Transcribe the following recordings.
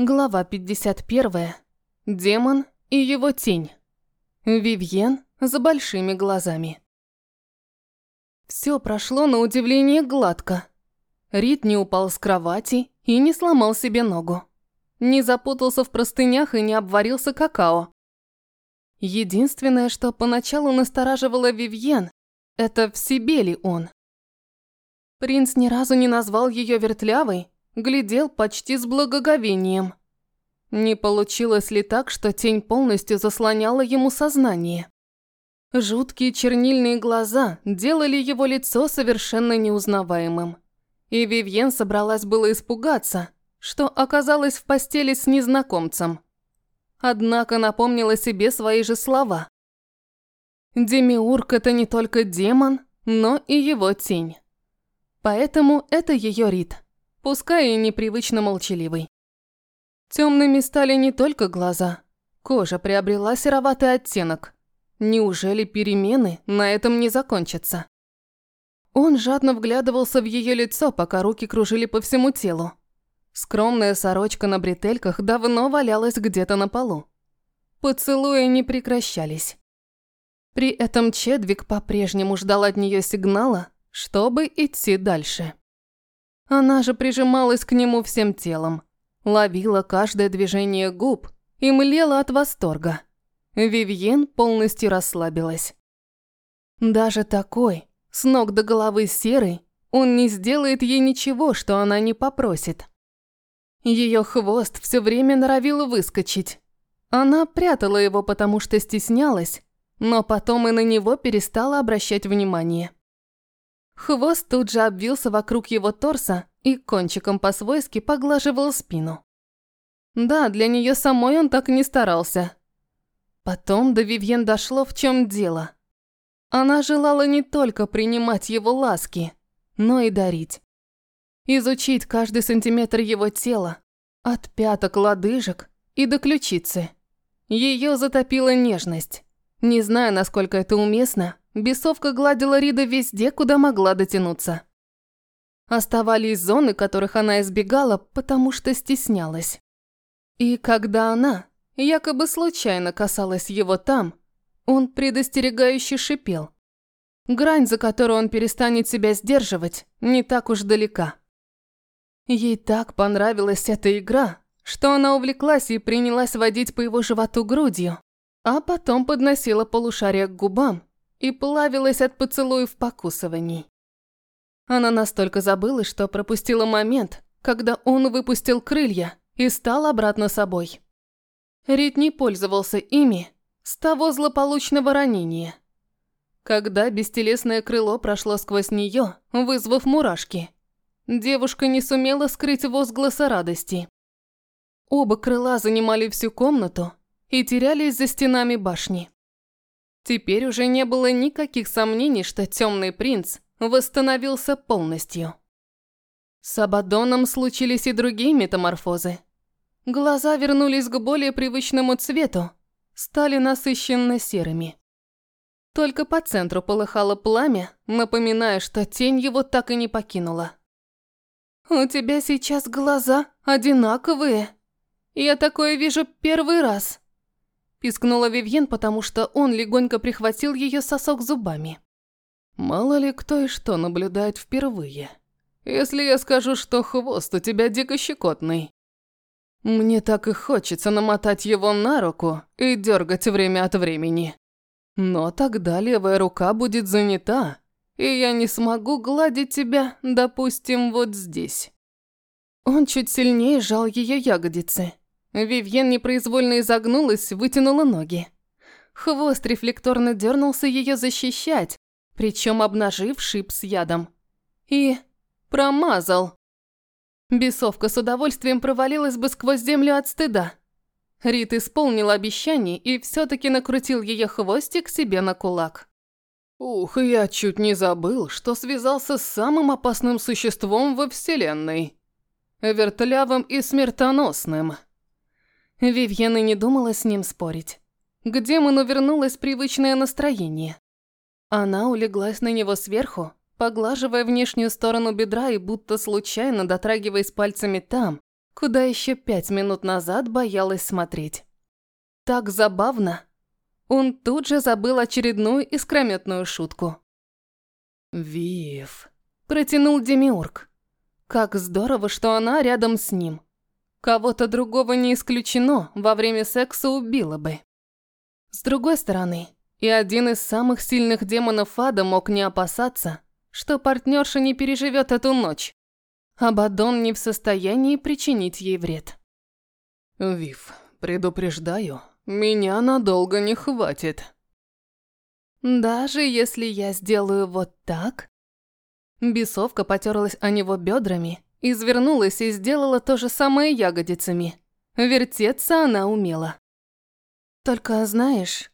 Глава 51. Демон и его тень. Вивьен за большими глазами. Все прошло на удивление гладко. Рид не упал с кровати и не сломал себе ногу. Не запутался в простынях и не обварился какао. Единственное, что поначалу настораживало Вивьен, это в себе ли он. Принц ни разу не назвал ее вертлявой, глядел почти с благоговением. Не получилось ли так, что тень полностью заслоняла ему сознание? Жуткие чернильные глаза делали его лицо совершенно неузнаваемым. И Вивьен собралась было испугаться, что оказалась в постели с незнакомцем. Однако напомнила себе свои же слова. Демиург – это не только демон, но и его тень. Поэтому это ее Рид пускай и непривычно молчаливый. Темными стали не только глаза. Кожа приобрела сероватый оттенок. Неужели перемены на этом не закончатся? Он жадно вглядывался в ее лицо, пока руки кружили по всему телу. Скромная сорочка на бретельках давно валялась где-то на полу. Поцелуи не прекращались. При этом Чедвик по-прежнему ждал от нее сигнала, чтобы идти дальше. Она же прижималась к нему всем телом, ловила каждое движение губ и млела от восторга. Вивьен полностью расслабилась. Даже такой, с ног до головы серый, он не сделает ей ничего, что она не попросит. Ее хвост все время норовил выскочить. Она прятала его, потому что стеснялась, но потом и на него перестала обращать внимание. Хвост тут же обвился вокруг его торса и кончиком по-свойски поглаживал спину. Да, для нее самой он так и не старался. Потом до Вивьен дошло, в чем дело. Она желала не только принимать его ласки, но и дарить. Изучить каждый сантиметр его тела, от пяток лодыжек и до ключицы. Ее затопила нежность. Не знаю, насколько это уместно, Бесовка гладила Рида везде, куда могла дотянуться. Оставались зоны, которых она избегала, потому что стеснялась. И когда она, якобы случайно касалась его там, он предостерегающе шипел. Грань, за которую он перестанет себя сдерживать, не так уж далека. Ей так понравилась эта игра, что она увлеклась и принялась водить по его животу грудью, а потом подносила полушарие к губам и плавилась от поцелуев покусываний. Она настолько забыла, что пропустила момент, когда он выпустил крылья и стал обратно собой. Рид не пользовался ими с того злополучного ранения. Когда бестелесное крыло прошло сквозь нее, вызвав мурашки, девушка не сумела скрыть возгласа радости. Оба крыла занимали всю комнату и терялись за стенами башни. Теперь уже не было никаких сомнений, что темный принц восстановился полностью. С Абадоном случились и другие метаморфозы. Глаза вернулись к более привычному цвету, стали насыщенно серыми. Только по центру полыхало пламя, напоминая, что тень его так и не покинула. «У тебя сейчас глаза одинаковые. Я такое вижу первый раз», Пискнула Вивьен, потому что он легонько прихватил ее сосок зубами. Мало ли кто и что наблюдает впервые. Если я скажу, что хвост у тебя дико щекотный. Мне так и хочется намотать его на руку и дергать время от времени. Но тогда левая рука будет занята, и я не смогу гладить тебя, допустим, вот здесь. Он чуть сильнее сжал ее ягодицы, Вивьен непроизвольно изогнулась, вытянула ноги. Хвост рефлекторно дернулся ее защищать, причем обнажив шип с ядом. И промазал. Бесовка с удовольствием провалилась бы сквозь землю от стыда. Рит исполнил обещание и все-таки накрутил ее хвостик себе на кулак. «Ух, я чуть не забыл, что связался с самым опасным существом во Вселенной. Вертлявым и смертоносным». Вивьена не думала с ним спорить. К демону вернулось привычное настроение. Она улеглась на него сверху, поглаживая внешнюю сторону бедра и будто случайно дотрагиваясь пальцами там, куда еще пять минут назад боялась смотреть. Так забавно. Он тут же забыл очередную искрометную шутку. «Вив», – протянул Демиург. Как здорово, что она рядом с ним. Кого-то другого не исключено, во время секса убила бы. С другой стороны, и один из самых сильных демонов ада мог не опасаться, что партнерша не переживет эту ночь. Абадон не в состоянии причинить ей вред. «Вив, предупреждаю, меня надолго не хватит». «Даже если я сделаю вот так?» Бесовка потерлась о него бедрами, извернулась и сделала то же самое ягодицами. Вертеться она умела. «Только знаешь,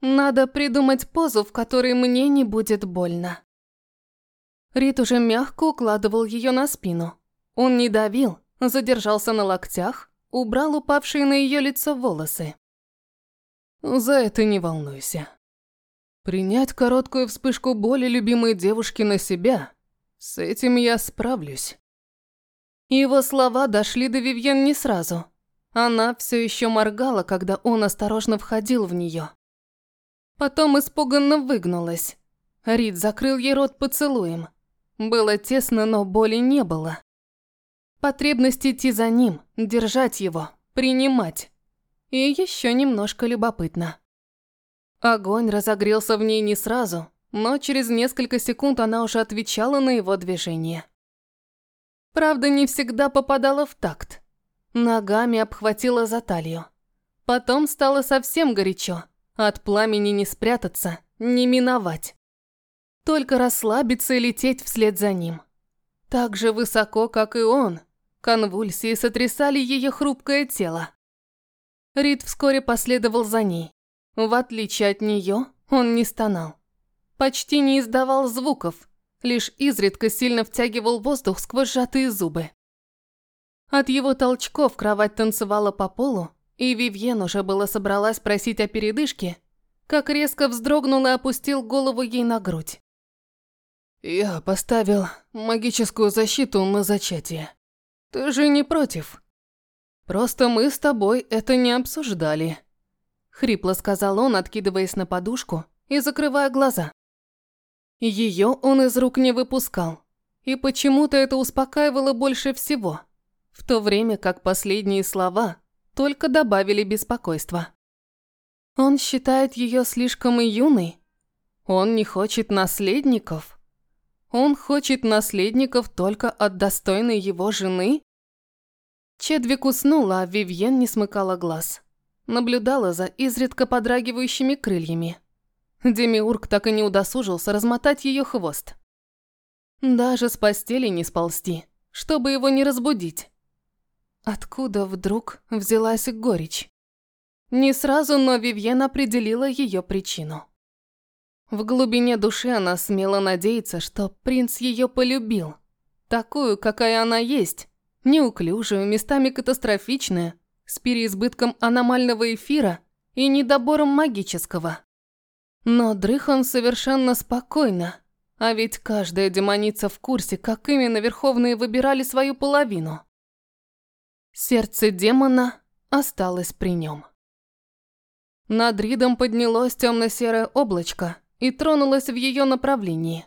надо придумать позу, в которой мне не будет больно». Рит уже мягко укладывал ее на спину. Он не давил, задержался на локтях, убрал упавшие на ее лицо волосы. «За это не волнуйся. Принять короткую вспышку боли любимой девушки на себя – с этим я справлюсь». Его слова дошли до Вивьен не сразу. Она все еще моргала, когда он осторожно входил в нее. Потом испуганно выгнулась. Рид закрыл ей рот поцелуем. Было тесно, но боли не было. Потребность идти за ним, держать его, принимать. И еще немножко любопытно. Огонь разогрелся в ней не сразу, но через несколько секунд она уже отвечала на его движение. Правда, не всегда попадала в такт. Ногами обхватила за талию. Потом стало совсем горячо. От пламени не спрятаться, не миновать. Только расслабиться и лететь вслед за ним. Так же высоко, как и он. Конвульсии сотрясали ее хрупкое тело. Рид вскоре последовал за ней. В отличие от нее, он не стонал. Почти не издавал звуков, лишь изредка сильно втягивал воздух сквозь сжатые зубы. От его толчков кровать танцевала по полу, и Вивьен уже было собралась просить о передышке, как резко вздрогнул и опустил голову ей на грудь. «Я поставил магическую защиту на зачатие. Ты же не против?» «Просто мы с тобой это не обсуждали», — хрипло сказал он, откидываясь на подушку и закрывая глаза. Ее он из рук не выпускал, и почему-то это успокаивало больше всего, в то время как последние слова только добавили беспокойства. Он считает ее слишком юной. Он не хочет наследников. Он хочет наследников только от достойной его жены? Чедвик уснула, а Вивьен не смыкала глаз. Наблюдала за изредка подрагивающими крыльями. Демиург так и не удосужился размотать ее хвост. Даже с постели не сползти, чтобы его не разбудить. Откуда вдруг взялась горечь? Не сразу, но Вивьен определила ее причину. В глубине души она смела надеяться, что принц ее полюбил. Такую, какая она есть. Неуклюжую, местами катастрофичную, с переизбытком аномального эфира и недобором магического. Но дрых он совершенно спокойно, а ведь каждая демоница в курсе, как именно Верховные выбирали свою половину. Сердце демона осталось при нем. Над Ридом поднялось темно-серое облачко, и тронулась в ее направлении.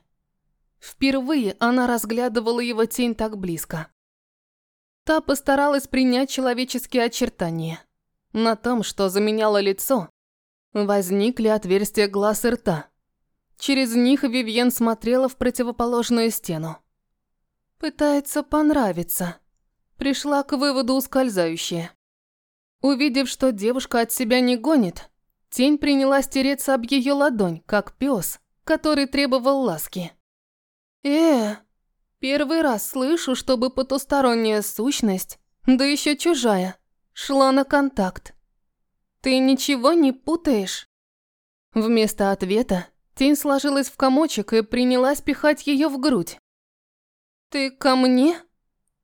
Впервые она разглядывала его тень так близко. Та постаралась принять человеческие очертания. На том, что заменяло лицо, возникли отверстия глаз и рта. Через них Вивьен смотрела в противоположную стену. Пытается понравиться. Пришла к выводу ускользающая. Увидев, что девушка от себя не гонит, Тень принялась тереться об ее ладонь, как пес, который требовал ласки. «Э, первый раз слышу, чтобы потусторонняя сущность, да еще чужая, шла на контакт. Ты ничего не путаешь?» Вместо ответа тень сложилась в комочек и принялась пихать ее в грудь. «Ты ко мне?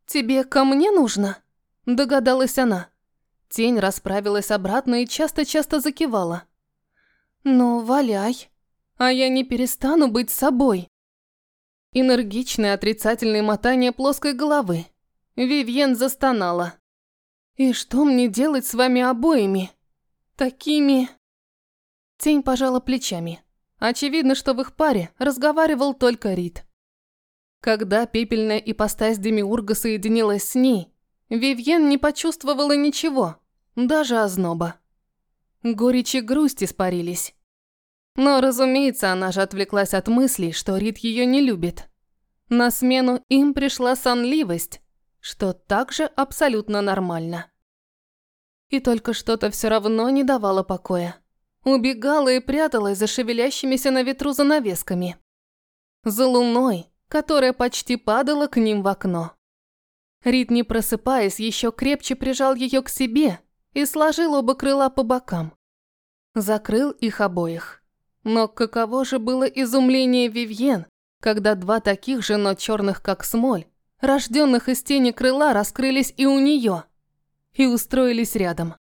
Тебе ко мне нужно?» – догадалась она. Тень расправилась обратно и часто-часто закивала. «Ну, валяй, а я не перестану быть собой». Энергичное отрицательное мотание плоской головы. Вивьен застонала. И что мне делать с вами обоими? Такими... Тень пожала плечами. Очевидно, что в их паре разговаривал только Рид. Когда пепельная ипостась Демиурга соединилась с ней, Вивьен не почувствовала ничего, даже озноба. Горечь и грусть испарились. Но, разумеется, она же отвлеклась от мыслей, что Рид ее не любит. На смену им пришла сонливость, что также абсолютно нормально. И только что-то все равно не давало покоя. Убегала и пряталась за шевелящимися на ветру занавесками. За луной, которая почти падала к ним в окно. Рид, не просыпаясь, еще крепче прижал ее к себе и сложил оба крыла по бокам. Закрыл их обоих. Но каково же было изумление Вивьен, когда два таких же, но черных как смоль, рожденных из тени крыла, раскрылись и у нее, и устроились рядом.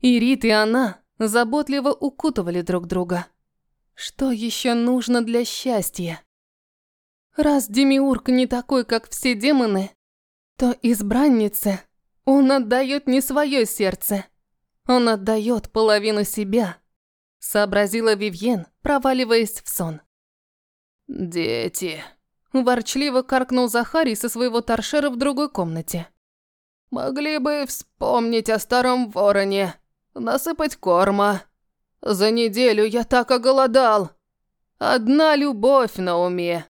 И Рит, и она заботливо укутывали друг друга. Что еще нужно для счастья? Раз Демиург не такой, как все демоны, то избраннице он отдает не свое сердце. Он отдает половину себя, сообразила Вивьен, проваливаясь в сон. «Дети», – ворчливо каркнул Захарий со своего торшера в другой комнате. «Могли бы вспомнить о старом вороне, насыпать корма. За неделю я так оголодал. Одна любовь на уме».